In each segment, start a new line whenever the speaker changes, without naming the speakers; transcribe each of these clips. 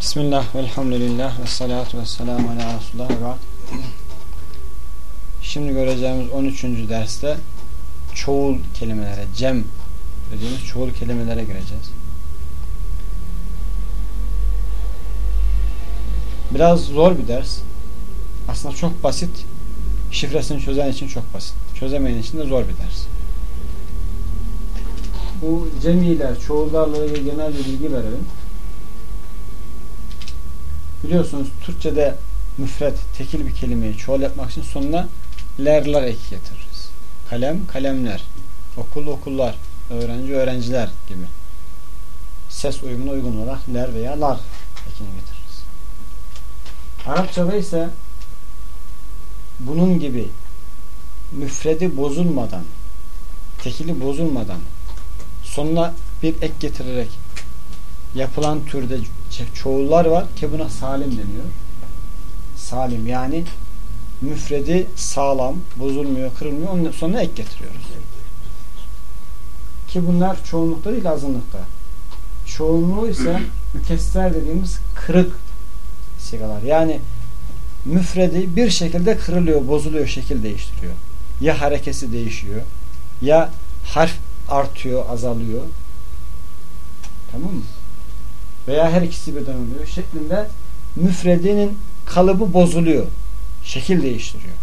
Bismillah, velhamdülillah, ve salatu ve selamu ala Resulullah ve Şimdi göreceğimiz 13. derste çoğul kelimelere, cem dediğimiz çoğul kelimelere gireceğiz. Biraz zor bir ders. Aslında çok basit. Şifresini çözen için çok basit. Çözemeyen için de zor bir ders. Bu cemiler, çoğullarla ilgili genel bir bilgi verelim. Biliyorsunuz Türkçe'de müfret, tekil bir kelimeyi çoğul yapmak için sonuna lerler ek getiririz. Kalem, kalemler. Okul, okullar. Öğrenci, öğrenciler gibi. Ses uyumuna uygun olarak ler veya lar ekini getiririz. Arapçada ise bunun gibi müfredi bozulmadan, tekili bozulmadan sonuna bir ek getirerek yapılan türde çoğullar var ki buna salim deniyor. Salim yani müfredi sağlam, bozulmuyor, kırılmıyor. Onun sonuna ek getiriyoruz. Ki bunlar çoğunlukta değil azınlıkta. Çoğunluğu ise mükesser dediğimiz kırık sigalar. Yani müfredi bir şekilde kırılıyor, bozuluyor, şekil değiştiriyor. Ya harekesi değişiyor, ya harf artıyor, azalıyor. Tamam mı? Veya her ikisi birden oluyor şeklinde müfredinin kalıbı bozuluyor. Şekil değiştiriyor.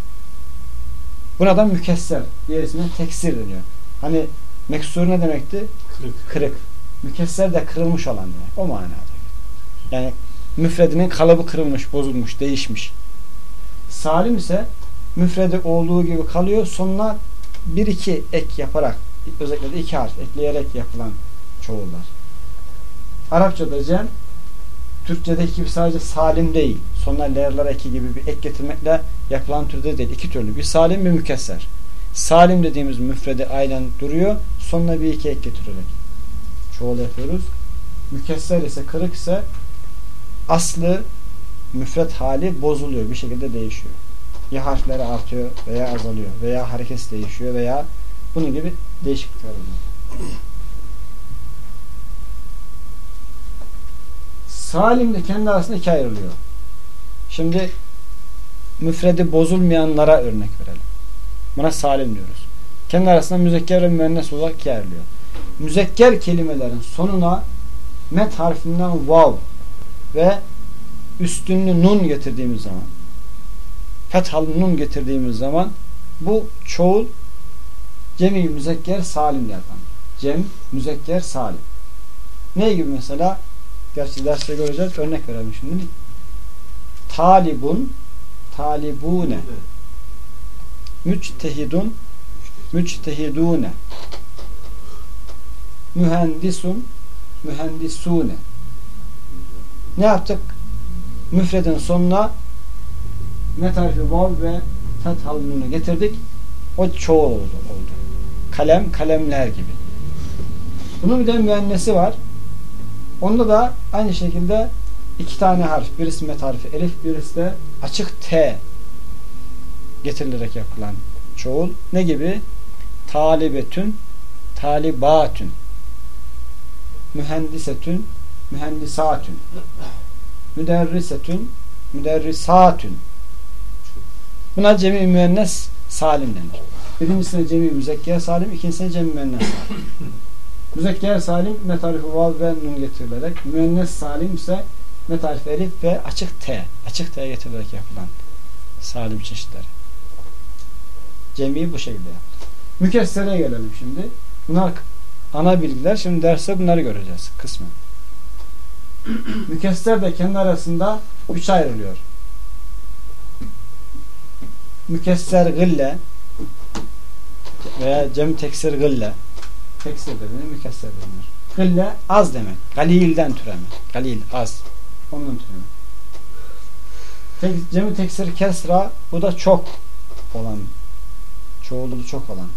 Buna da mükesser. Diğerisine teksir deniyor. Hani meksur ne demekti?
Kırık.
Kırık. Mükesser de kırılmış olan demek. O manada. Yani müfredinin kalıbı kırılmış, bozulmuş, değişmiş. Salim ise müfredi olduğu gibi kalıyor. Sonuna bir iki ek yaparak özellikle de iki harf ekleyerek yapılan çoğullar. Arapçada cem Türkçedeki gibi sadece salim değil. Sonuna lerler eki gibi bir ek getirmekle yapılan türde değil. İki türlü. Bir salim bir mükesser. Salim dediğimiz müfredi aynen duruyor. Sonuna bir iki ek getirerek çoğul yapıyoruz. Mükesser ise kırık ise aslı müfret hali bozuluyor. Bir şekilde değişiyor. Ya harfleri artıyor veya azalıyor veya hareket değişiyor veya bunun gibi değişiklikler oluyor. Salim de kendi arasında ikiye ayrılıyor. Şimdi müfredi bozulmayanlara örnek verelim. Buna salim diyoruz. Kendi arasında müzekker ve müennes olarak ikiye ayrılıyor. Müzekker kelimelerin sonuna met harfinden vav ve üstünlü nun getirdiğimiz zaman fethalı nun getirdiğimiz zaman bu çoğul cemi müzekker salim yerden. Cem müzekker salim. Ne gibi mesela? Gerçi derste göreceğiz. Örnek verelim şimdi. Talibun talibune müçtehidun müçtehidune mühendisun mühendisune ne yaptık? Müfredin sonuna ne tarifi vav ve fethalunu getirdik. O çoğul oldu, oldu. Kalem, kalemler gibi. Bunun bir de müennesi var. Onda da aynı şekilde iki tane harf. Birisi met harfi elif, birisi de açık T getirilerek yapılan çoğul. Ne gibi? Talibetün, talibatün, mühendisetün, mühendisatün, müderrisetün, müderrisatün. Buna cemi müennes salim denir. Birincisine cemi müzekker salim, ikincisine cemi müennes salim. Müzekker salim metarifi vav ve nun getirilerek, müennes salim ise metarifi elif ve açık T, açık T getirilerek yapılan salim çeşitleri. Cemiyi bu şekilde yaptı. Mükessere gelelim şimdi. Bunlar ana bilgiler. Şimdi derste bunları göreceğiz kısmen. Mükesser de kendi arasında üç ayrılıyor. Mükesser gılle veya cem teksir gılle teksir dediğine mükesser denir. Gılle az demek. Galilden türeme. Galil az. Onun türeme. Tek, cemi teksir kesra bu da çok olan çoğulu çok olan.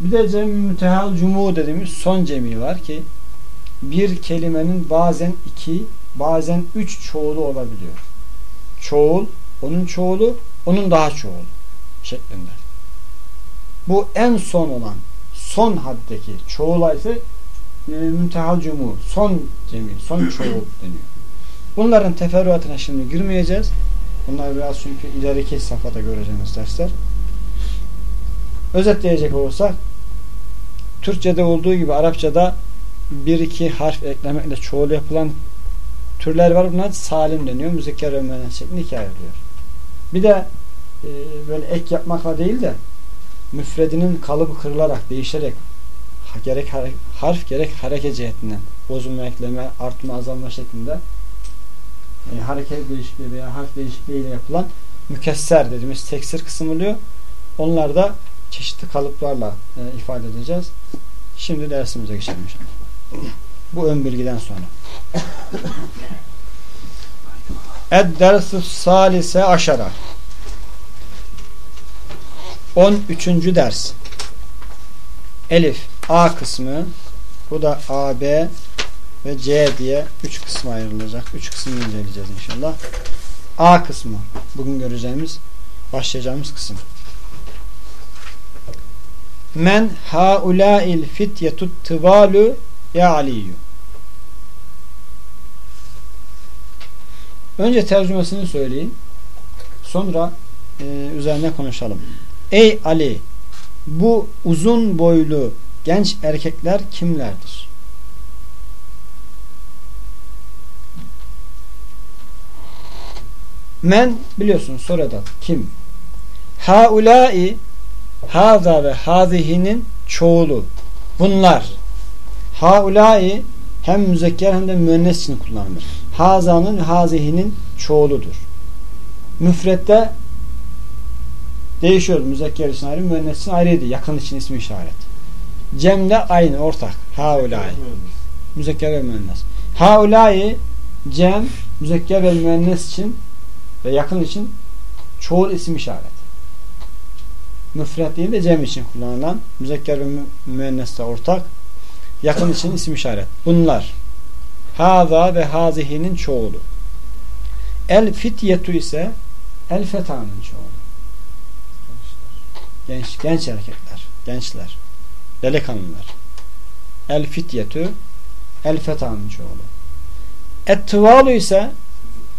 Bir de cem mütehal cumu dediğimiz son cemi var ki bir kelimenin bazen iki bazen üç çoğulu olabiliyor. Çoğul, onun çoğulu, onun daha çoğulu şeklinde. Bu en son olan son haddeki çoğula ise e, müntehal son cemi, son çoğul deniyor. Bunların teferruatına şimdi girmeyeceğiz. Bunlar biraz çünkü ileriki safhada göreceğimiz dersler. Özetleyecek olursak Türkçe'de olduğu gibi Arapça'da bir iki harf eklemekle çoğul yapılan türler var. Bunlar salim deniyor. Müzekker ve müennes şeklinde ayrılıyor. Bir de e, böyle ek yapmakla değil de müfredinin kalıbı kırılarak, değişerek gerek harf gerek hareket cihetinden bozulma, ekleme, artma, azalma şeklinde e, hareket değişikliği veya harf değişikliği ile yapılan mükesser dediğimiz teksir kısım oluyor. Onlar da çeşitli kalıplarla e, ifade edeceğiz. Şimdi dersimize geçelim inşallah. Bu ön bilgiden sonra. Ed-dersu salise aşara 13. ders Elif A kısmı bu da A, B ve C diye 3 kısma ayrılacak. 3 kısmını inceleyeceğiz inşallah. A kısmı bugün göreceğimiz başlayacağımız kısım. Men haulâil fityetut tıvalu ya aliyyü. Önce tercümesini söyleyeyim. Sonra e, üzerine konuşalım. Ey Ali bu uzun boylu genç erkekler kimlerdir? Men biliyorsun soruda kim? Haulai haza ve hazihinin çoğulu. Bunlar. Haulai hem müzekker hem de müennes için kullanılır. Hazanın hazihinin çoğuludur. Müfrette değişiyor. Müzekker için ayrı, müennes için ayrıydı. Yakın için ismi işaret. Cem'de aynı, ortak. Haulai. Müzekker ve müennes. Haulai cem, müzekker ve müennes için ve yakın için çoğul isim işaret. Müfret değil de cem için kullanılan müzekker ve müennes de ortak. Yakın için isim işaret. Bunlar haza ve hazihinin çoğulu. El fityetu ise el fetanın çoğulu. Genç, genç erkekler, gençler, delikanlılar. El fityetu el fetanın çoğulu. Et tıvalu ise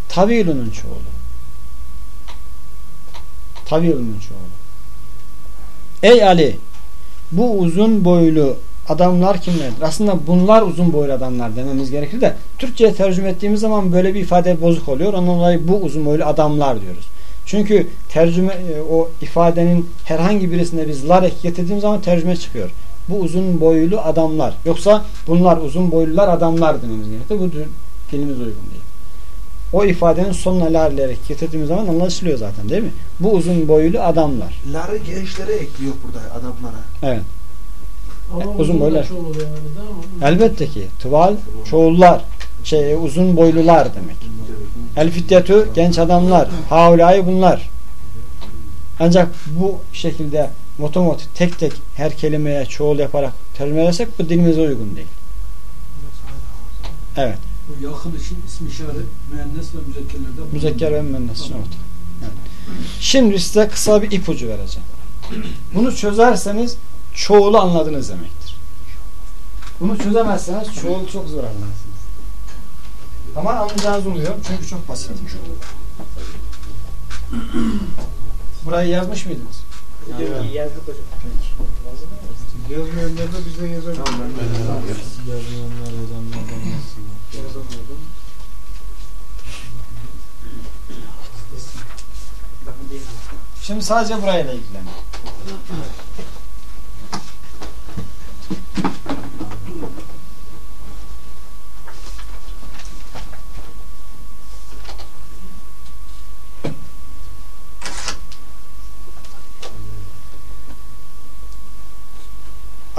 tavilunun çoğulu. Tavilunun çoğulu. Ey Ali bu uzun boylu adamlar kimlerdir? Aslında bunlar uzun boylu adamlar dememiz gerekir de Türkçe'ye tercüme ettiğimiz zaman böyle bir ifade bozuk oluyor. Ondan dolayı bu uzun boylu adamlar diyoruz. Çünkü tercüme e, o ifadenin herhangi birisine biz lar ek getirdiğimiz zaman tercüme çıkıyor. Bu uzun boylu adamlar. Yoksa bunlar uzun boylular adamlar dememiz gerekir. Bu dilimiz uygun değil. O ifadenin sonuna lar ile getirdiğimiz zaman anlaşılıyor zaten değil mi? Bu uzun boylu adamlar.
Ları gençlere ekliyor burada adamlara.
Evet.
Ama
uzun
uzun
boylar.
yani, değil mi?
Elbette ki. Tuval çoğullar. Şey uzun boylular demek. El fityatü genç adamlar. Haulâi bunlar. Ancak bu şekilde motomot tek tek her kelimeye çoğul yaparak tercüme edersek bu dilimize uygun değil. Evet.
Bu yakın için ismi işaret müennes ve müzekkerlerde
Müzekker ve müennes için ortak. Evet. Şimdi size kısa bir ipucu vereceğim. Bunu çözerseniz çoğulu anladınız demektir. Bunu çözemezseniz çoğulu çok zor anlarsınız. Ama anlayacağınızı umuyorum çünkü çok basit. Burayı yazmış mıydınız?
Yazdık hocam.
Peki.
Yazmayanlar da biz de yazalım.
Yazmayanlar yazanlardan
Yazamadım.
Şimdi sadece burayla ilgilenin.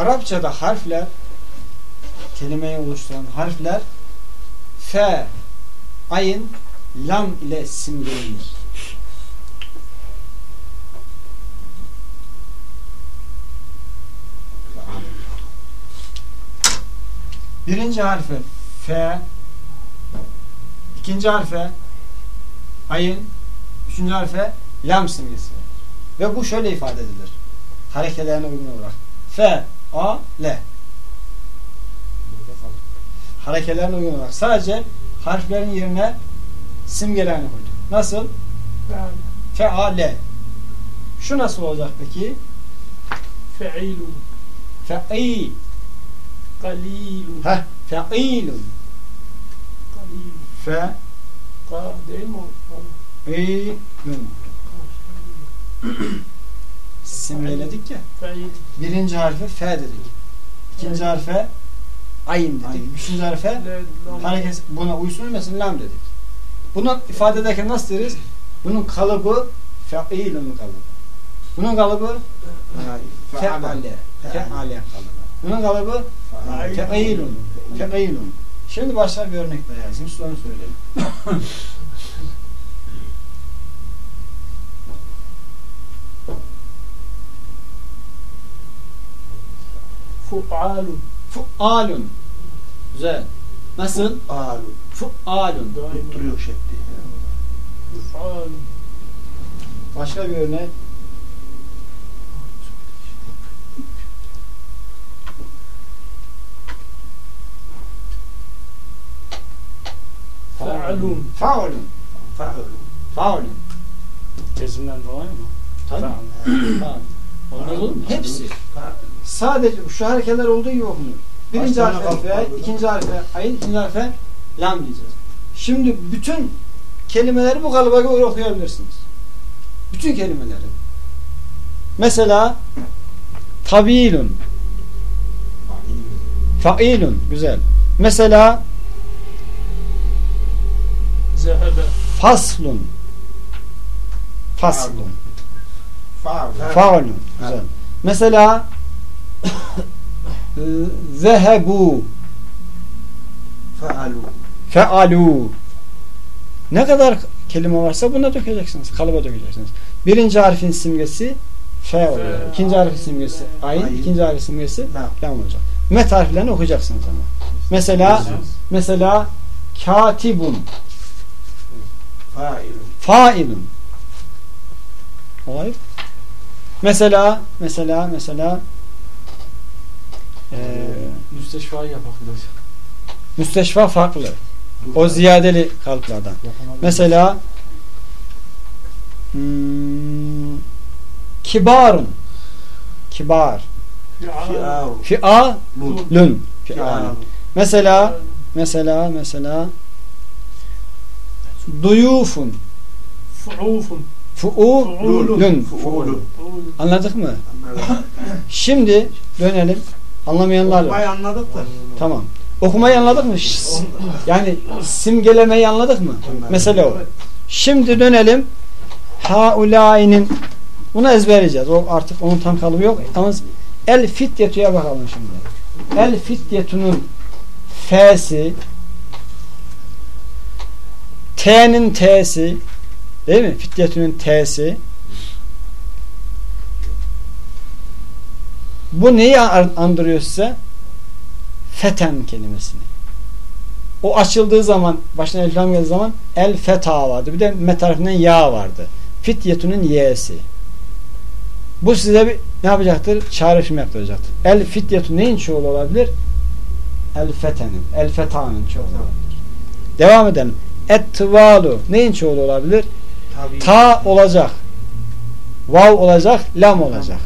Arapçada harfler kelimeyi oluşturan harfler fe, ayın, lam ile simgelenir. Birinci harfi F ikinci harfe ayın üçüncü harfe lam simgesi. Ve bu şöyle ifade edilir. Hareketlerine uygun olarak. F, A, L Harekelerine uygun olarak. Sadece harflerin yerine simgelerini koyduk. Nasıl?
Feal.
Feale. Şu nasıl olacak peki?
Feilun.
Fe'i.
Kalilun.
Heh. Fe'ilun.
Kalilun.
Fe.
Ka değil mi? O-
İlun. Simgeledik ya. Birinci harfe fe dedik. İkinci harfe ayin dedik. Üçüncü harfe hareket buna uysun olmasın lam dedik. Bunu ifade ederken nasıl deriz? Bunun kalıbı fe'ilun kalıbı. Bunun kalıbı fe'ale. Fe'ale kalıbı. Bunun kalıbı fe'ilun. Fe'ilun. Şimdi başka bir örnek daha yazayım. Siz onu
Fualun.
Fu'alun. Güzel. Nasıl?
Alu.
Fu'alun.
Daim.
Duruyor şekli.
Fualun.
Başka bir örnek.
Fealun.
Faulun.
Faul.
Faulun.
Tezimden dolayı mı?
Tabii. Mu? Hepsi.
Faul.
Sadece şu hareketler olduğu gibi okunur. Birinci harfe fe, ikinci harfe ayin, ikinci harfe lam diyeceğiz. Şimdi bütün kelimeleri bu kalıba göre okuyabilirsiniz. Bütün kelimeleri. Mesela tabilun, failun güzel. Mesela
Zehebe.
faslun, faslun,
Faul.
faulun güzel. Mesela zehebu,
Faalu.
fealu. Ne kadar kelime varsa buna dökeceksiniz. Kalıba dökeceksiniz. Birinci harfin simgesi fe oluyor. İkinci harfin simgesi ayin. ikinci harfin simgesi
Lam.
olacak. Met harflerini okuyacaksınız ama. Mesela mesela katibun,
Failun.
failun. Olay. Mesela mesela mesela eee
Müsteşfayı yapak biraz.
müsteşfa farklı. O ziyadeli kalıplardan. Mesela hmm, kibarun kibar fi'alun
Lun.
fi'alun mesela mesela mesela duyufun
Fuufun.
fu'ulun anladık mı? Şimdi dönelim anlamayanlar var.
Okumayı anladık da.
Tamam. Okumayı anladık mı? Yani simgelemeyi anladık mı? Mesele o. Şimdi dönelim. Haulâinin bunu ezberleyeceğiz. O artık onun tam kalıbı yok. Yalnız el fityetuya bakalım şimdi. El fityetunun f'si T'nin T'si değil mi? Fityetunun T'si bu neyi an- andırıyor size? Feten kelimesini. O açıldığı zaman, başına elif lam geldiği zaman el feta vardı. Bir de met harfinden ya vardı. Fityetunun y'si. Bu size bir ne yapacaktır? Çağrışım yaptıracaktır. El fityetun neyin çoğulu olabilir? El fetenin, el fetanın çoğulu olabilir. Devam edelim. Et tıvalu neyin çoğulu olabilir?
Tabii.
Ta olacak. Vav olacak, lam olacak.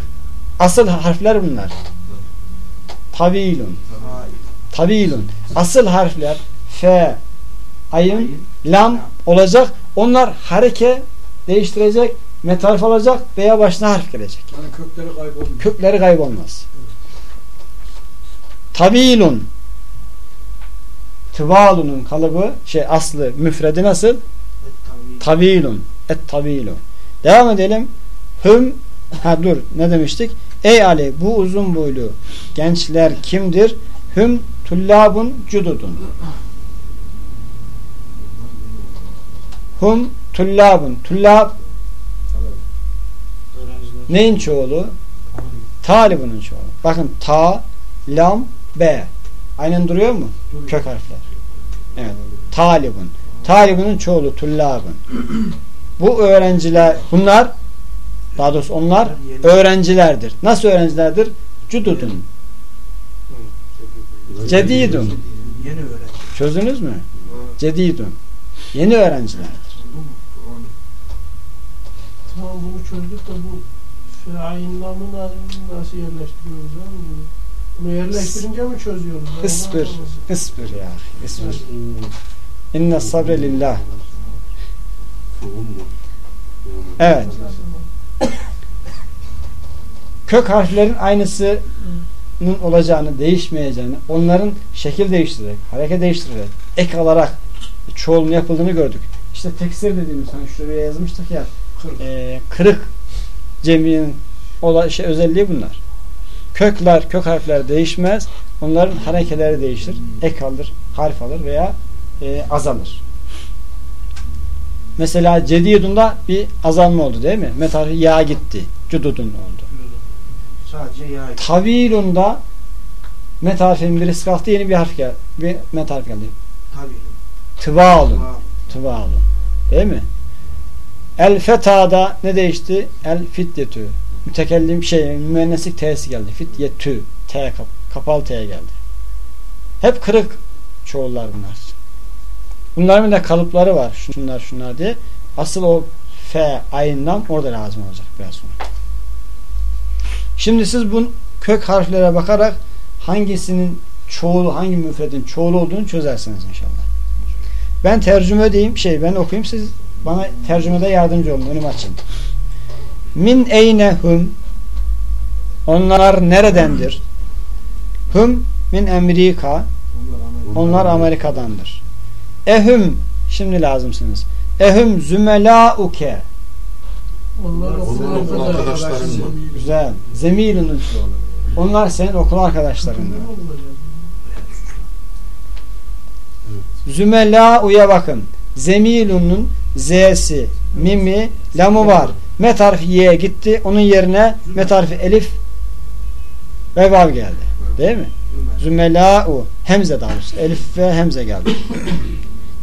Asıl harfler bunlar. Tavilun. Tavilun. Asıl harfler F, ayın, lam olacak. Onlar hareke değiştirecek, metarif olacak veya başına harf gelecek.
Yani kökleri kaybolmuyor.
Kökleri kaybolmaz. Tavilun. Tıvalunun kalıbı şey aslı müfredi nasıl?
Et tabii.
Tavilun. Et tavilu. Devam edelim. Hüm ha dur ne demiştik? Ey Ali bu uzun boylu gençler kimdir? Hüm tullabun cududun. Hum tullabun. Tullab neyin çoğulu? Talibunun çoğulu. Bakın ta, lam, b. Aynen duruyor mu? Kök harfler. Evet. Talibun. Talibunun çoğulu tullabun. Bu öğrenciler bunlar daha doğrusu onlar öğrencilerdir. Nasıl öğrencilerdir? Cududun. Cedidun.
Yeni öğrenci.
Çözdünüz mü? Cedidun. Yeni öğrencilerdir.
Tamam bunu çözdük de bu feain namını nasıl yerleştiriyoruz abi? Bunu yerleştirince mi çözüyoruz?
Isbir. Isbir ya. Isbir. İnne sabre lillah. Evet. Kök harflerin aynısının olacağını, değişmeyeceğini, onların şekil değiştirerek, hareket değiştirerek, ek alarak çoğulun yapıldığını gördük. İşte teksir dediğimiz, hani şuraya yazmıştık ya,
Kırk.
e, kırık ceminin ola, şey, özelliği bunlar. Kökler, kök harfler değişmez. Onların harekeleri değişir. Ek alır, harf alır veya e, azalır. Mesela cedidunda bir azalma oldu değil mi? Met harfi ya gitti. Cududun oldu.
Sadece yağ.
Tavilunda met harfinin birisi kalktı yeni bir harf geldi. Bir met harf geldi.
Tabii.
Tıvalun. Tıvalun. Değil mi? El feta'da ne değişti? El fityetü. Mütekellim şey, müenneslik t'si geldi. Fityetü. T kap, kapalı t geldi. Hep kırık çoğullar bunlar. Bunların da kalıpları var. Şunlar şunlar diye. Asıl o f ayından orada lazım olacak biraz sonra. Şimdi siz bu kök harflere bakarak hangisinin çoğulu, hangi müfredin çoğulu olduğunu çözersiniz inşallah. Ben tercüme edeyim, şey ben okuyayım siz bana tercümede yardımcı olun, önümü açın. Min eyne hum Onlar neredendir? Hum min Amerika Onlar Amerika'dandır. Ehum şimdi lazımsınız. Ehum zümelauke
Onlar
Onlar
okul
okul
arkadaşları.
arkadaşları.
Güzel. Zemilun Onlar senin okul arkadaşlarındır. Zümelau'ya bakın. Zemilun'un z'si, mimi, lamı var. Met harfi y'ye gitti. Onun yerine met harfi elif ve vav geldi. Değil mi? Zümela'u. Hemze daha doğrusu. Elif ve hemze geldi.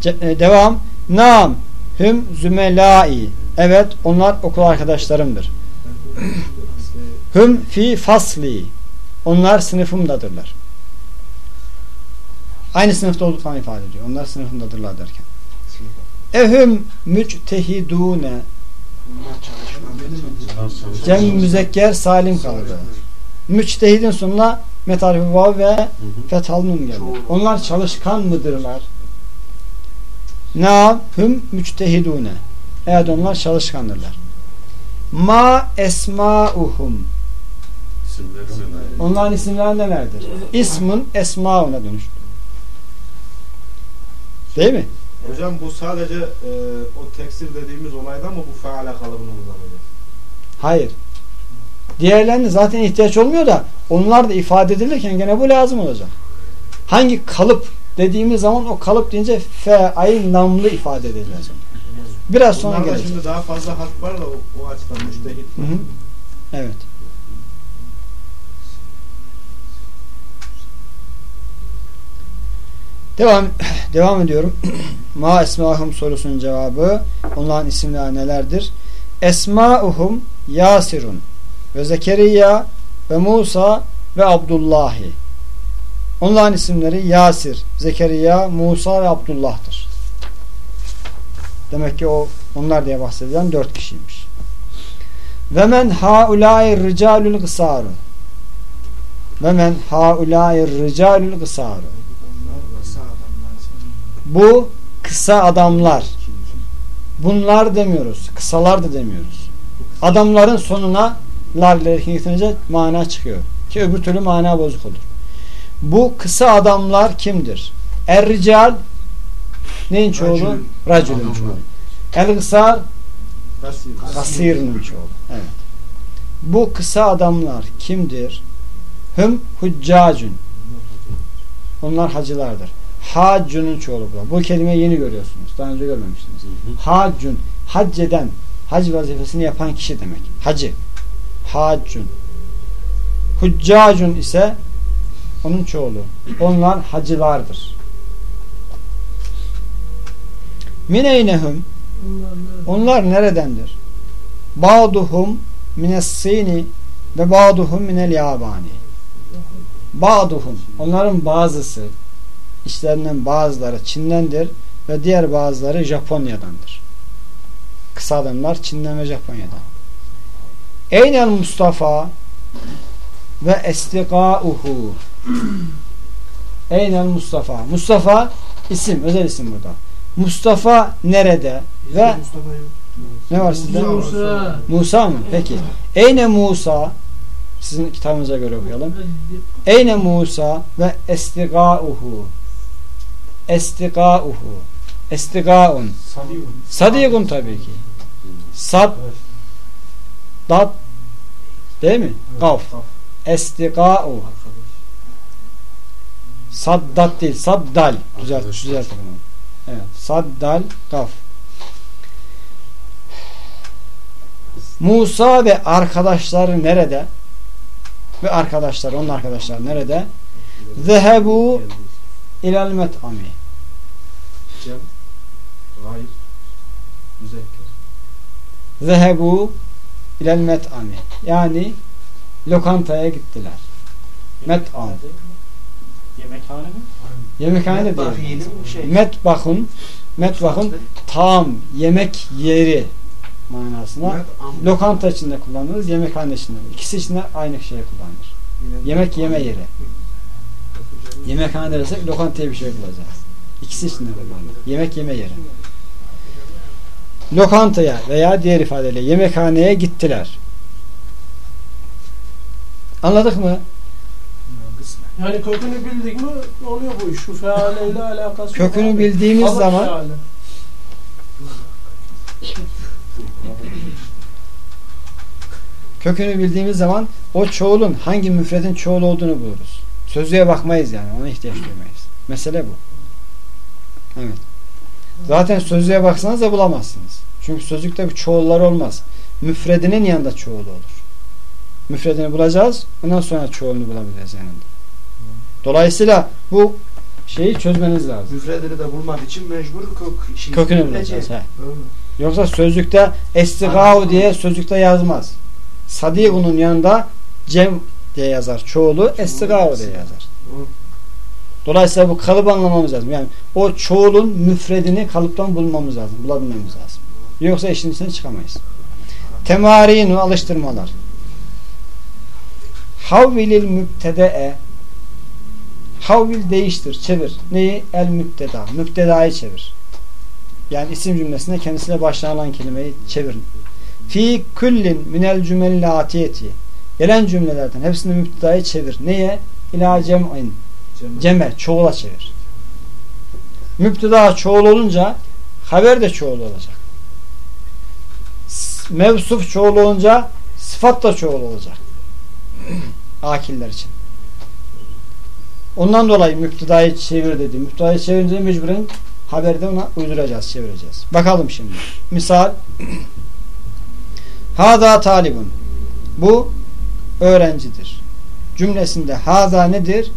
E, devam. Nam. Hüm zümelai. Evet onlar okul arkadaşlarımdır. Hüm fi fasli. Onlar sınıfımdadırlar. Aynı sınıfta olduklarını ifade ediyor. Onlar sınıfımdadırlar derken. Ehüm müctehidune. Cem müzekker salim kalır. Müçtehidin sonuna metarifi vav ve fethal nun geldi. Onlar çalışkan mıdırlar? Na hüm müçtehidune. Evet onlar çalışkandırlar. Ma esmauhum. Onların isimleri nelerdir? İsmin esmauna dönüştü. Değil mi?
Hocam bu sadece e, o tekstil dediğimiz olayda mı bu faale kalıbını kullanacağız?
Hayır. Diğerlerine zaten ihtiyaç olmuyor da onlar da ifade edilirken gene bu lazım olacak. Hangi kalıp dediğimiz zaman o kalıp deyince fe, ay, namlı ifade edeceğiz. Biraz sonra
Bunlarda
gelecek.
şimdi daha fazla harf var da o, o açıdan müştehit.
Hı hı. Evet. Devam devam ediyorum. Ma esmahum sorusunun cevabı onların isimleri nelerdir? Esmauhum Yasirun ve Zekeriya ve Musa ve Abdullahi. Onların isimleri Yasir, Zekeriya, Musa ve Abdullah'tır. Demek ki o onlar diye bahsedilen dört kişiymiş. Ve men haulâi ricalul gısâru. Ve men haulâi ricalul gısâru. Bu kısa adamlar. Bunlar demiyoruz. Kısalar da demiyoruz. Adamların sonuna lar ile mana çıkıyor. Ki öbür türlü mana bozuk olur. Bu kısa adamlar kimdir? Er-rical neyin çoğulu?
Racülün.
Çoğulu. El-gısar
Kasir.
Kasir'in çoğulu. Evet. Bu kısa adamlar kimdir? Hüm huccacun. Onlar hacılardır. Haccunun çoğulu bu. Bu kelimeyi yeni görüyorsunuz. Daha önce görmemiştiniz. Haccun. Hac eden, hac vazifesini yapan kişi demek. Hacı. Haccun. Huccacun ise onun çoğulu. Onlar hacılardır. Mineynehum onlar neredendir? Ba'duhum minessini ve ba'duhum minel yabani. Ba'duhum onların bazısı İçlerinden bazıları Çin'dendir ve diğer bazıları Japonya'dandır. Kısa adımlar Çin'den ve Japonya'dan. Eynel Mustafa ve estikauhu Eynel Mustafa. Mustafa isim, özel isim burada. Mustafa nerede? Ve
Mustafa
ne var sizde?
Musa.
Musa mı? Peki. Eyne Musa sizin kitabınıza göre okuyalım. Eyne Musa ve estigauhu estigauhu estigaun sadigun tabii ki sad dat değil mi? Kaf estigau saddat değil saddal düzelt, onu. Evet. Saddal kaf Musa ve arkadaşları nerede? Ve arkadaşlar, onun arkadaşları nerede? Zehebu ilal met'ami.
Cem, gayr, müzekker.
Zehebu ilal met'ami. Yani lokantaya gittiler. Met'am.
Yemekhane mi?
Yemekhane de
bir şey.
Metbahun Metbahun tam yemek yeri manasına. Lokanta içinde kullanılır, yemekhane içinde. İkisi içinde aynı şey kullanılır. Yemek yeme yeri. Yemekhane dersek lokantaya bir şey bulacağız. İkisi içinde kullanılır. Yemek yeme yeri. Lokantaya veya diğer ifadeyle yemekhaneye gittiler. Anladık mı?
Yani kökünü bildik mi oluyor bu iş. Şu fealeyle alakası yok.
Kökünü
abi.
bildiğimiz
Kalıp
zaman
feale.
kökünü bildiğimiz zaman o çoğulun hangi müfredin çoğul olduğunu buluruz. Sözlüğe bakmayız yani. Ona ihtiyaç duymayız. Mesele bu. Evet. Zaten sözlüğe baksanız da bulamazsınız. Çünkü sözlükte bir çoğullar olmaz. Müfredinin yanında çoğulu olur. Müfredini bulacağız. Ondan sonra çoğulunu bulabiliriz yanında. Dolayısıyla bu şeyi çözmeniz lazım.
Müfredini de bulmak için mecbur kök işini
Kökünü bulacağız. Yoksa sözlükte estigao diye sözlükte yazmaz. Sadigunun yanında cem diye yazar. Çoğulu estigao diye yazar. Dolayısıyla bu kalıbı anlamamız lazım. Yani o çoğulun müfredini kalıptan bulmamız lazım. Bulabilmemiz lazım. Yoksa işin içine çıkamayız. Temarinu alıştırmalar. Havvilil mübtede'e Havvil değiştir, çevir. Neyi? El mübteda. Mübtedayı çevir. Yani isim cümlesine kendisiyle başlanan kelimeyi çevir. Fi kullin minel cümlel atiyeti. Gelen cümlelerden hepsini mübtedayı çevir. Neye? İlâ cem'in.
Cem,
Ceme, çoğula çevir. Müpteda çoğul olunca haber de çoğul olacak. Mevsuf çoğul olunca sıfat da çoğul olacak. Akiller için. Ondan dolayı müptedayı çevir dedi. Müptedayı çevirince mecburen haberde ona uyduracağız, çevireceğiz. Bakalım şimdi. Misal Hada talibun. Bu öğrencidir. Cümlesinde hada nedir?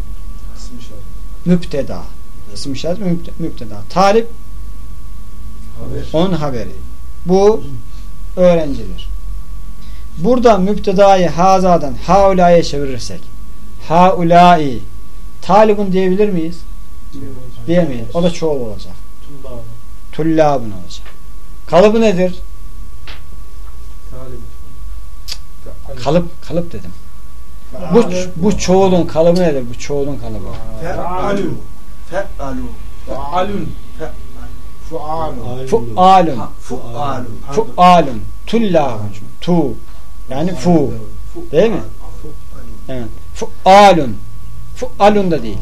ismi şart.
Müpteda. Müpteda. Talip
Haber.
onun haberi. Bu öğrencidir. Burada müptedayı hazadan haula'ya çevirirsek haulai talibun diyebilir miyiz? Diyemeyiz. O da çoğul olacak. Tullabun olacak. Kalıbı nedir? Kalıp kalıp dedim. Bu bu çoğulun kalıbı nedir? Bu çoğulun kalıbı.
Fe'alu. Fe'alu.
Alün. Fualun.
Fualun.
Ha, Fu'alu.
Fualun. Tullabun. Tu. Yani fu. Değil mi? Evet. Fualun. Fualun da değil.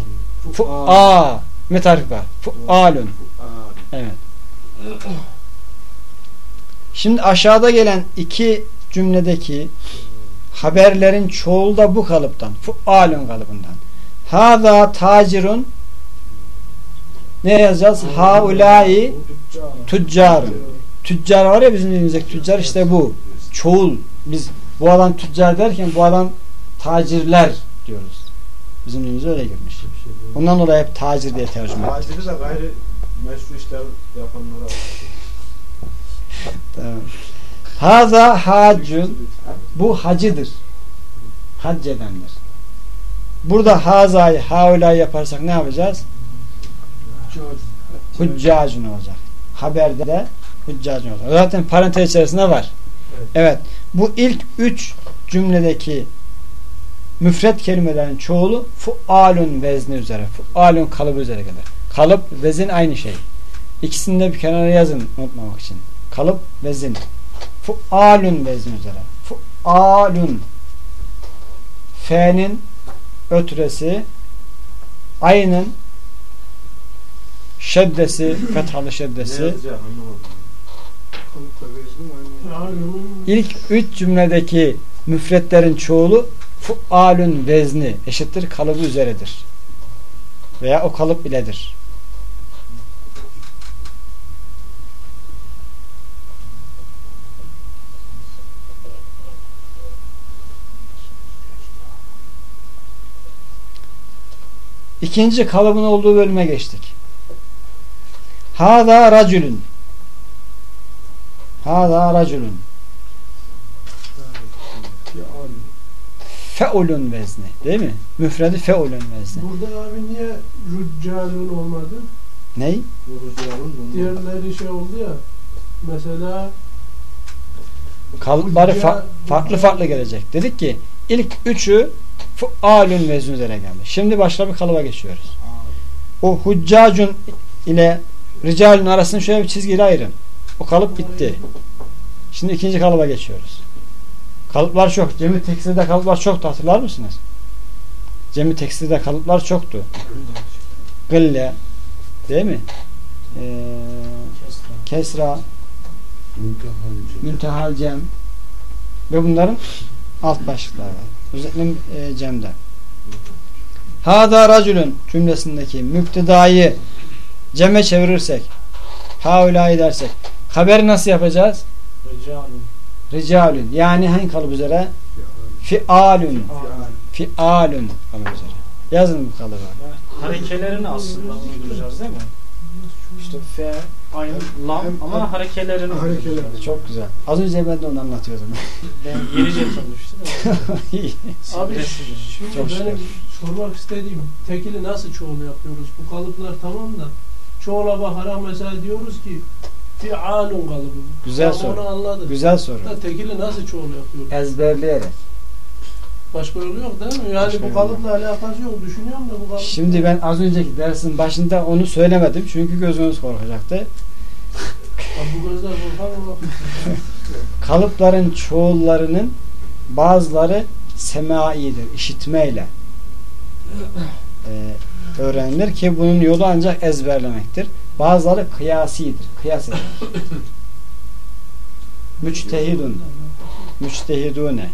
Fu'a. Metarif var. Fualun. Evet. Şimdi aşağıda gelen iki cümledeki haberlerin çoğulu da bu kalıptan. Fualun kalıbından. Hada tacirun ne yazacağız? Haulai tüccarun. Tüccar var ya bizim dilimizdeki tüccar işte bu. Çoğul. Biz bu adam tüccar derken bu adam tacirler diyoruz. Bizim dilimize öyle girmiş. Ondan dolayı hep tacir diye tercüme ettik.
Taciri de gayri meşru işler yapanlara var.
Tamam. Haza hacun bu hacıdır. Hac edendir. Burada hazayı haulay yaparsak ne yapacağız? Huccacun olacak. Haberde de huccacun olacak. Zaten parantez içerisinde var.
Evet.
Evet. Bu ilk üç cümledeki müfret kelimelerin çoğulu fualun vezni üzere. Fualun kalıbı üzere gelir. Kalıp, vezin aynı şey. İkisini de bir kenara yazın unutmamak için. Kalıp, vezin. Fualun vezni üzere. Fualun. F'nin ötresi ayının şeddesi, fethalı şeddesi İlk üç cümledeki müfretlerin çoğulu fualün vezni eşittir kalıbı üzeredir. Veya o kalıp iledir. İkinci kalıbın olduğu bölüme geçtik. Hada racülün. Hada racülün. Feulun vezni. Değil mi? Müfredi feulun vezni.
Burada abi niye rüccalun olmadı?
Ney?
Diğerleri şey oldu ya. Mesela
Kalıpları
Hücca-
fa- farklı farklı gelecek. Dedik ki ilk üçü fualun vezni üzere geldi. Şimdi başka bir kalıba geçiyoruz. O huccacun ile ricalun arasını şöyle bir çizgiyle ayırın. O kalıp bitti. Şimdi ikinci kalıba geçiyoruz. Kalıplar çok. Cemi tekstilde kalıplar çoktu hatırlar mısınız? Cemi tekstilde kalıplar çoktu. Gılle değil mi? Ee, kesra müntehal cem ve bunların alt başlıkları var. Özellikle e, cemde. Hada racülün cümlesindeki müptedayı ceme çevirirsek haulâi dersek haberi nasıl yapacağız?
Ricalun.
Ricalün. Yani hangi kalıp üzere? Fialün. Fialün kalıp üzere. Yazın bu kalıbı.
Harekelerini aslında uyduracağız değil mi? İşte F, aynı lam ama harekelerini
Harekeler.
Çok güzel. Az önce ben de onu anlatıyordum.
Ben yeni getirmiştim.
abi şimdi
Çok
benim sormak istediğim tekili nasıl çoğul yapıyoruz? Bu kalıplar tamam da çoğula bakarak mesela diyoruz ki fialun kalıbı.
Güzel soru.
Onu anladık.
Güzel soru.
Da tekili nasıl çoğul yapıyoruz?
Ezberleyerek.
Başka yolu yok değil mi? Yani
Başka
bu kalıpla alakası yok. Düşünüyorum da bu kalıp.
Şimdi ben az önceki dersin başında onu söylemedim. Çünkü gözünüz korkacaktı.
Abi bu gözler korkar mı?
Kalıpların çoğullarının bazıları semaidir. işitmeyle e, öğrenilir ki bunun yolu ancak ezberlemektir. Bazıları kıyasidir. Kıyas edilir. Müçtehidun, müçtehidune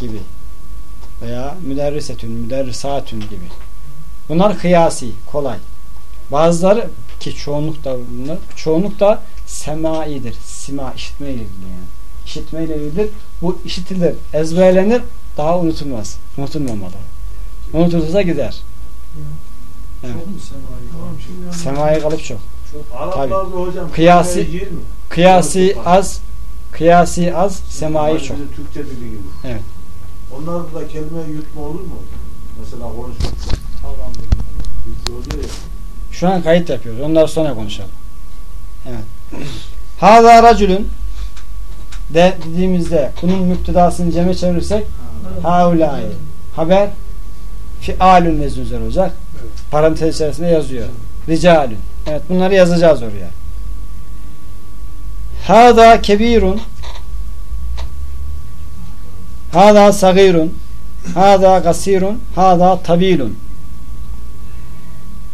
gibi veya müderrisetün, müderrisatün gibi. Bunlar kıyasi, kolay. Bazıları ki çoğunluk da bunlar, çoğunluk da semaidir. Sima, işitmeyle ilgili yani. İşitmeyle ilgilidir. Bu işitilir, ezberlenir, daha unutulmaz. Unutulmamalı. Unutulursa gider. Evet.
Semai
kalıp çok.
Araplarda hocam
Kıyasi- az, kıyasi az, semai çok.
Türkçe dili gibi.
Evet.
Onlarda da kelime yutma olur mu? Mesela konuş.
Tamam dedim.
Bizde oluyor ya.
Şu an kayıt yapıyoruz. Onları sonra konuşalım. Evet. Hâzâ racülün de dediğimizde bunun müptedasını ceme çevirirsek haulâi haber fialün vezn üzere olacak. Parantez içerisinde yazıyor. Ricalün. Evet bunları yazacağız oraya. Hâzâ kebirun Hâzâ sagîrun Hâzâ gasîrun Hâzâ tabilun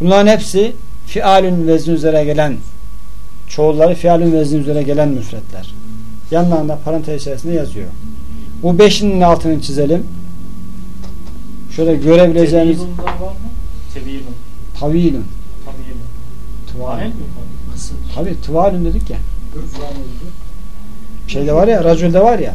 Bunların hepsi fialün vezni üzere gelen çoğulları fialün vezni üzere gelen müfretler. Yanlarında parantez içerisinde yazıyor. Bu beşinin altını çizelim. Şöyle görebileceğimiz
Tebilun? Tebilun. Mi?
Tabi tuvalün dedik ya. Şeyde var ya, racülde var ya.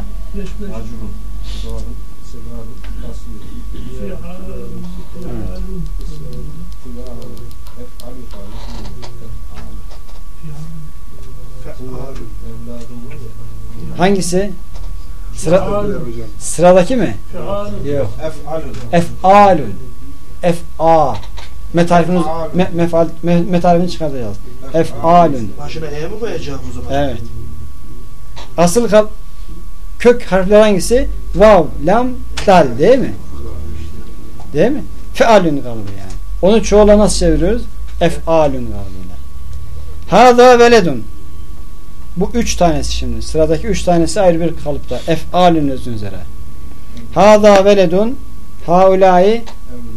Hangisi? Sıra,
hocam.
sıradaki mi?
Fialun.
Yok.
Ef'alü.
Ef'alün. Ef'a. Metarifini, me, mefal, me, metarifini çıkartacağız. Ef'alun.
Başına E mi koyacağım o zaman?
Evet. Asıl kal- kök harfler hangisi? Vav, lam, dal değil mi? Değil mi? Fealün kalıbı yani. Onu çoğula nasıl çeviriyoruz? Ef'alün kalıbıyla. Hada veledun. Bu üç tanesi şimdi. Sıradaki üç tanesi ayrı bir kalıpta. Ef'alün özün üzere. Hada veledun. Haulai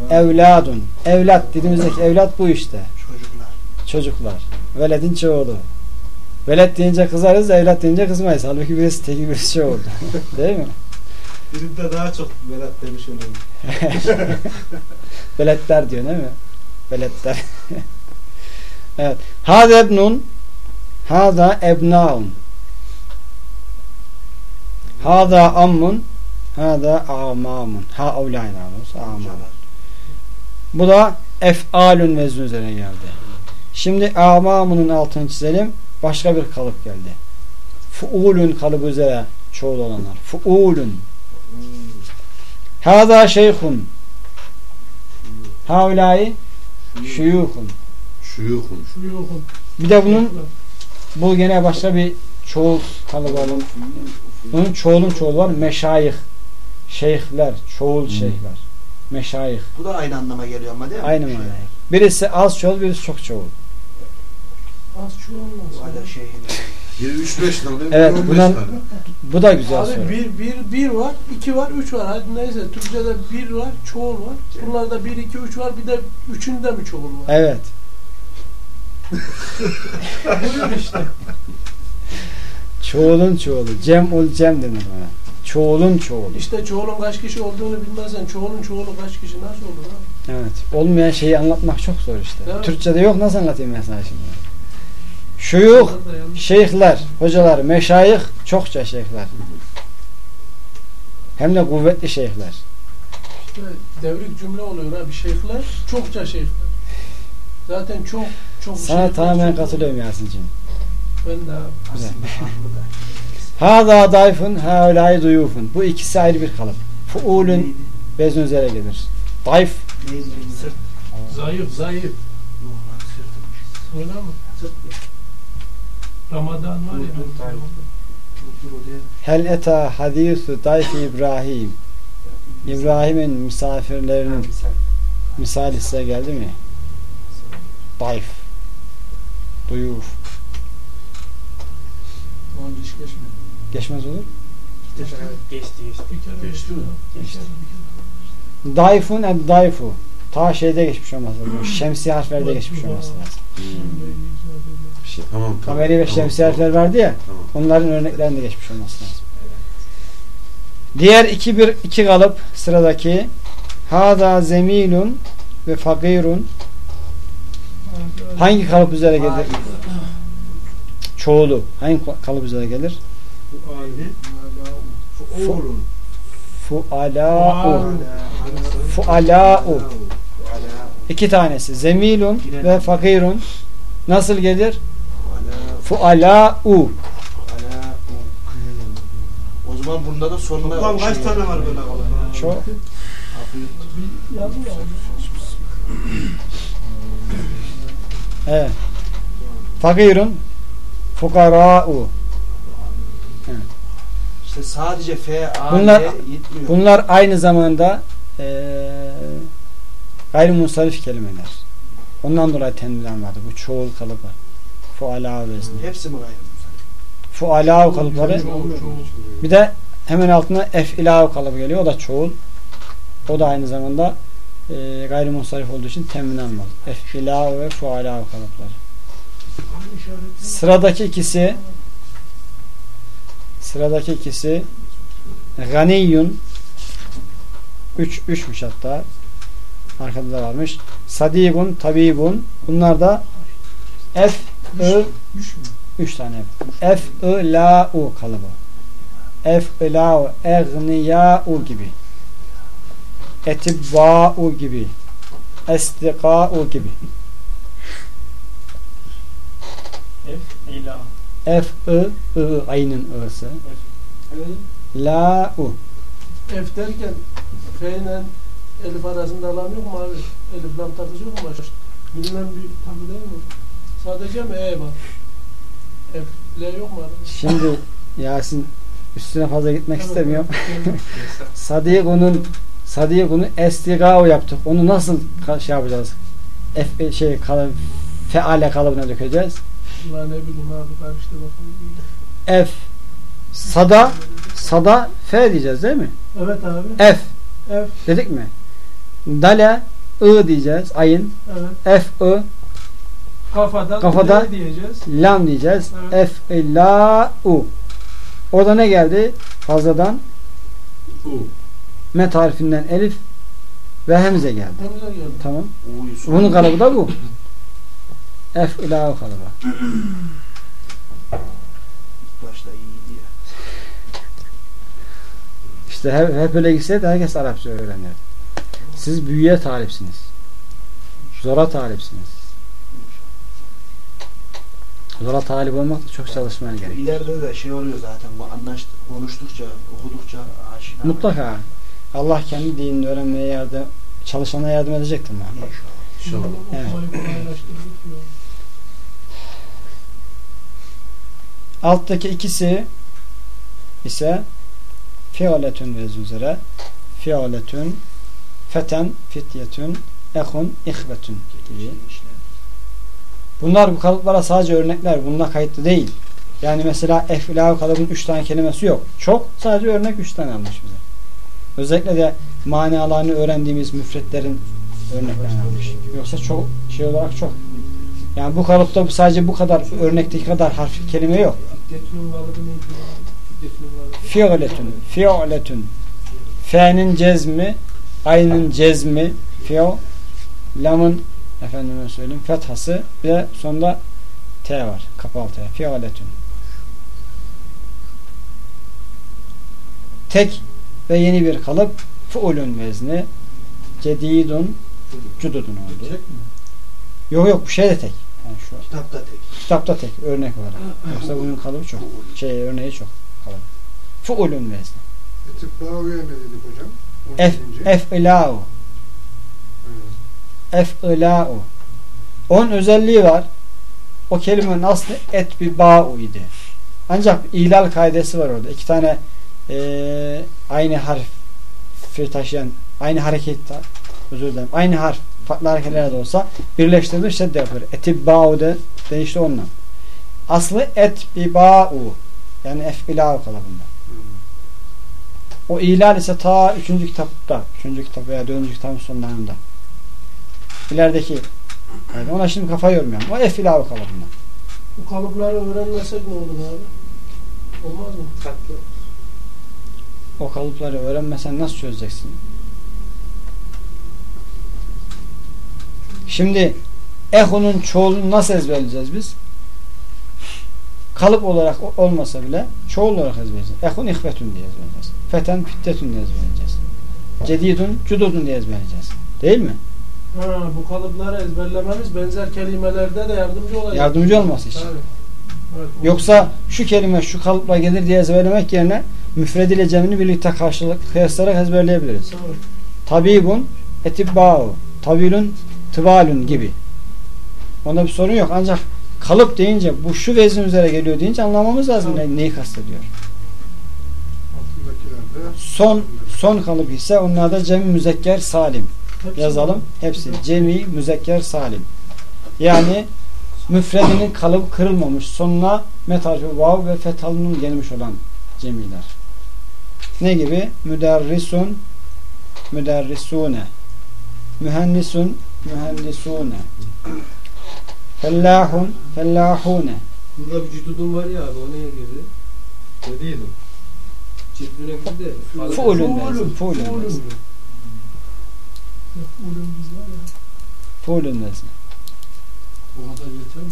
evladun. Evlat dilimizdeki evlat bu işte.
Çocuklar.
Çocuklar. Veledin çoğulu. Veled deyince kızarız, evlat deyince kızmayız. Halbuki birisi teki birisi çoğuldu. Değil mi?
Birinde daha çok velat demiş oluyorum.
Veletler diyor değil mi? Veletler. evet. Hâze ebnun Hâza ebnaun Hâza ammun Hâza amamun Ha avlayın amamun Bu da ef'alün vezni üzerine geldi. Şimdi amamunun altını çizelim. Başka bir kalıp geldi. Fuulün kalıbı üzere çoğul olanlar. Fuulün. Hâza şeyhun Haulâi şuyuhun.
Şuyuhun.
Bir de bunun bu gene başka bir çoğul kalıbı olan. Bunun çoğulun çoğulu var. Meşayih. Şeyhler. Çoğul şeyhler. Meşayih.
Bu da aynı anlama geliyor ama değil mi?
Aynı
Şey,
manaya. Birisi az çoğul, birisi çok çoğul.
Az
Bu
olmaz.
Biri 3-5 tane. biri
Evet,
15
bundan-
tane.
Bu da güzel soru.
Abi bir, bir, bir var, iki var, üç var. Hadi neyse Türkçe'de bir var, çoğul var. Bunlarda bir, iki, üç var. Bir de üçünde mi çoğul var?
Evet.
Buyur işte.
Çoğulun çoğulu. Cem ol cem denir buna. Çoğulun çoğulu.
İşte çoğulun kaç kişi olduğunu bilmezsen çoğulun çoğulu kaç kişi nasıl olur abi?
Evet. Olmayan şeyi anlatmak çok zor işte.
Evet.
Türkçe'de yok nasıl anlatayım ben sana şimdi? Şuyuh, şeyhler, hocalar, meşayih, çokça şeyhler. Hem de kuvvetli şeyhler.
İşte devrik cümle oluyor abi. Şeyhler, çokça şeyhler. Zaten çok çok
Sana
şeyhler
tamamen
çok-
katılıyorum Yasin'cim.
Ben de.
Aslında.
Hâzâ dayfun, hâulâi duyufun. Bu ikisi ayrı bir kalıp. Fuulün bezin üzere gelir. Dayf.
Sırt.
Zayıf, zayıf. Öyle mi?
Sırt.
Ramazan var ya.
Hel eta hadîsu dayfi İbrahim. İbrahim'in misafirlerinin misali size geldi mi? Dayf. Duyuf.
O an iş geçmedi.
Geçmez olur.
Geçti geçti.
Kere
Geçti mi?
Geçti.
Dayfun ed dayfu. Ta şeyde geçmiş olması lazım. Şemsi harflerde geçmiş olması lazım.
Tamam tamam.
Kameri ve
tamam,
şemsi
tamam.
harfler vardı ya.
Tamam.
Onların örneklerinde geçmiş olması lazım. Diğer iki bir iki kalıp sıradaki hada zemilun ve fakirun hangi kalıp üzere gelir? Çoğulu. Hangi kalıp üzere gelir?
Fuulun.
Fuala'u. Fuala'u. İki tanesi. Zemilun ve fakirun. Nasıl gelir? Fuala'u.
O zaman bunda da sonuna
Toplam kaç
şey-
tane var böyle?
Çok. Evet. Fakirun. Fukara'u.
İşte sadece F, A,
Bunlar-
yetmiyor.
Bunlar aynı zamanda eee gayrimunsarif kelimeler. Ondan dolayı tenviren vardı. Bu çoğul kalıbı. Fuala vezni.
Hepsi mi gayrı?
Fuala kalıpları.
Çoğul, çoğul.
Bir de hemen altına ef'ila kalıbı geliyor. O da çoğul. O da aynı zamanda eee gayrimunsarif olduğu için temin almaz. Ef'ila ve fuala kalıpları. Sıradaki ikisi sıradaki ikisi Ganiyun 3 üçmüş hatta. Arkada da varmış. Sadibun, tabibun. Bunlar da F, I,
Üç mü?
3 tane. F, I, La, U kalıbı. F, I, La, U, Egniya, U gibi. Etibba, U gibi. Estika, U gibi.
F, ila.
F, I, I, ayının I'sı. La, U.
F derken F ile Elif arasında lam yok mu abi? Elif lam takısı yok mu? Bilmem bir takı değil mi? Sadece mi E var? F, L yok mu arada?
Şimdi Yasin üstüne fazla gitmek
Evet,
istemiyorum.
evet.
Sadiku'nun Sadiku'nu estigao yaptık. Onu nasıl şey yapacağız? F şey kalıp feale kalıbına dökeceğiz.
Ne bileyim abi karıştı bakalım.
F sada sada f diyeceğiz değil mi?
Evet abi.
F
F.
dedik mi? Dale I diyeceğiz. Ayın
Evet.
F I
Kafada,
Kafada-
L diyeceğiz.
lam diyeceğiz.
Evet.
F I la u. Orada ne geldi? Fazladan
U.
met harfinden elif ve hemze geldi.
Hemze geldi.
Tamam. Bunun kalıbı da bu. F ila kalıbı.
Başta iyiydi ya.
İşte hep, hep öyle gitseydi herkes Arapça öğrenir. Siz büyüye talipsiniz. Zora talipsiniz. Zora talip olmak da çok çalışmaya gerek.
İleride de şey oluyor zaten. Bu anlaştık, konuştukça, okudukça aşina.
Mutlaka. Allah kendi dinini öğrenmeye yardım, çalışana yardım edecektir mi?
İnşallah.
İnşallah.
Evet.
Okumayı kolaylaştırdık diyor.
Alttaki ikisi ise fialetün vezn üzere fialetün feten fityetün ehun ihvetün gibi. Bunlar bu kalıplara sadece örnekler. Bununla kayıtlı değil. Yani mesela eflav kalıbın üç tane kelimesi yok. Çok. Sadece örnek üç tane almış bize. Özellikle de manalarını öğrendiğimiz müfretlerin örneklerini almış. Yoksa çok şey olarak çok. Yani bu kalıpta sadece bu kadar örnekteki kadar harf kelime yok. Fi'letün, fi'letün. F'nin cezmi, aynın cezmi, fi'o, lamın efendime söyleyeyim fethası bir de sonunda T var. Kapalı T. Fi'letün. Tek ve yeni bir kalıp fu'ulun vezni cedidun cududun oldu. Yok yok bu şey de tek. Yani şu
Kitapta tek.
kitapta tek örnek olarak. Yoksa bunun kalıbı çok. Şey örneği çok kalıbı. Fu'ulun vezni.
Tıbbaviye ne dedik hocam?
F,
12.
F ilâhu.
Evet.
F ilâhu. Onun özelliği var. O kelimenin aslı et bir ba'u idi. Ancak ilal kaidesi var orada. İki tane eee, aynı harfi taşıyan aynı hareket özür dilerim. Aynı harf farklı hareketlerde de olsa birleştirdiğinde şedde yapıyor. Etibba'u de değişti ondan. Aslı et bi ba'u. Yani ilâhu kalıbında. O ilal ise ta 3. kitapta, 3. kitap veya 4. kitabın sonlarında. İlerideki yani ona şimdi kafa yormuyorum. O F ilave kalıbında.
Bu kalıpları öğrenmesek ne olur abi? Olmaz mı?
Katlı.
O kalıpları öğrenmesen nasıl çözeceksin? Şimdi ehunun çoğulunu nasıl ezberleyeceğiz biz? Kalıp olarak olmasa bile çoğul olarak ezberleyeceğiz. Ehun ihvetun diye ezberleyeceğiz. Feten fittetun diye ezberleyeceğiz. Cedidun cududun diye ezberleyeceğiz. Değil mi?
Ha, bu kalıpları ezberlememiz benzer kelimelerde de yardımcı olacak.
Yardımcı olması için.
Evet, o-
Yoksa şu kelime şu kalıpla gelir diye ezberlemek yerine müfred ile cemini birlikte karşılık kıyaslayarak ezberleyebiliriz.
Tabii.
Tabibun etibba'u tabilun tıbalun gibi. Onda bir sorun yok. Ancak kalıp deyince bu şu vezin üzere geliyor deyince anlamamız lazım ne, neyi kastediyor. Son son kalıp ise onlarda cem müzekker salim.
Hepsi
Yazalım. Hepsi cemi müzekker salim. Yani müfredinin kalıbı kırılmamış. Sonuna met harfi vav ve fethalının gelmiş olan cemiler. Ne gibi? Müderrisun müderrisune mühendisun mühendisune fellahun fellahune
Burada bir cüdudun var ya abi o neye girdi? Dediydim. Cildüne girdi.
Fuulun lazım. Fuulun
Fuulun.
lazım. Fuulun lazım.
O kadar yeter mi.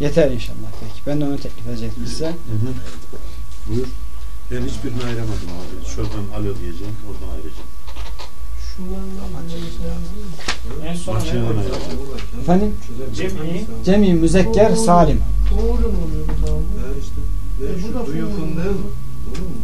Yeter inşallah. Peki. Ben de onu teklif edecektim size.
Hı hı. Buyur. Ben hiçbirini ayıramadım abi. Şuradan alo diyeceğim, oradan ayıracağım.
En son.
Efendim?
Cem'i
Cemi müzekker salim.
Oluyor bu bu.
Ya işte
E, bu da
değil mi? Doğru mu?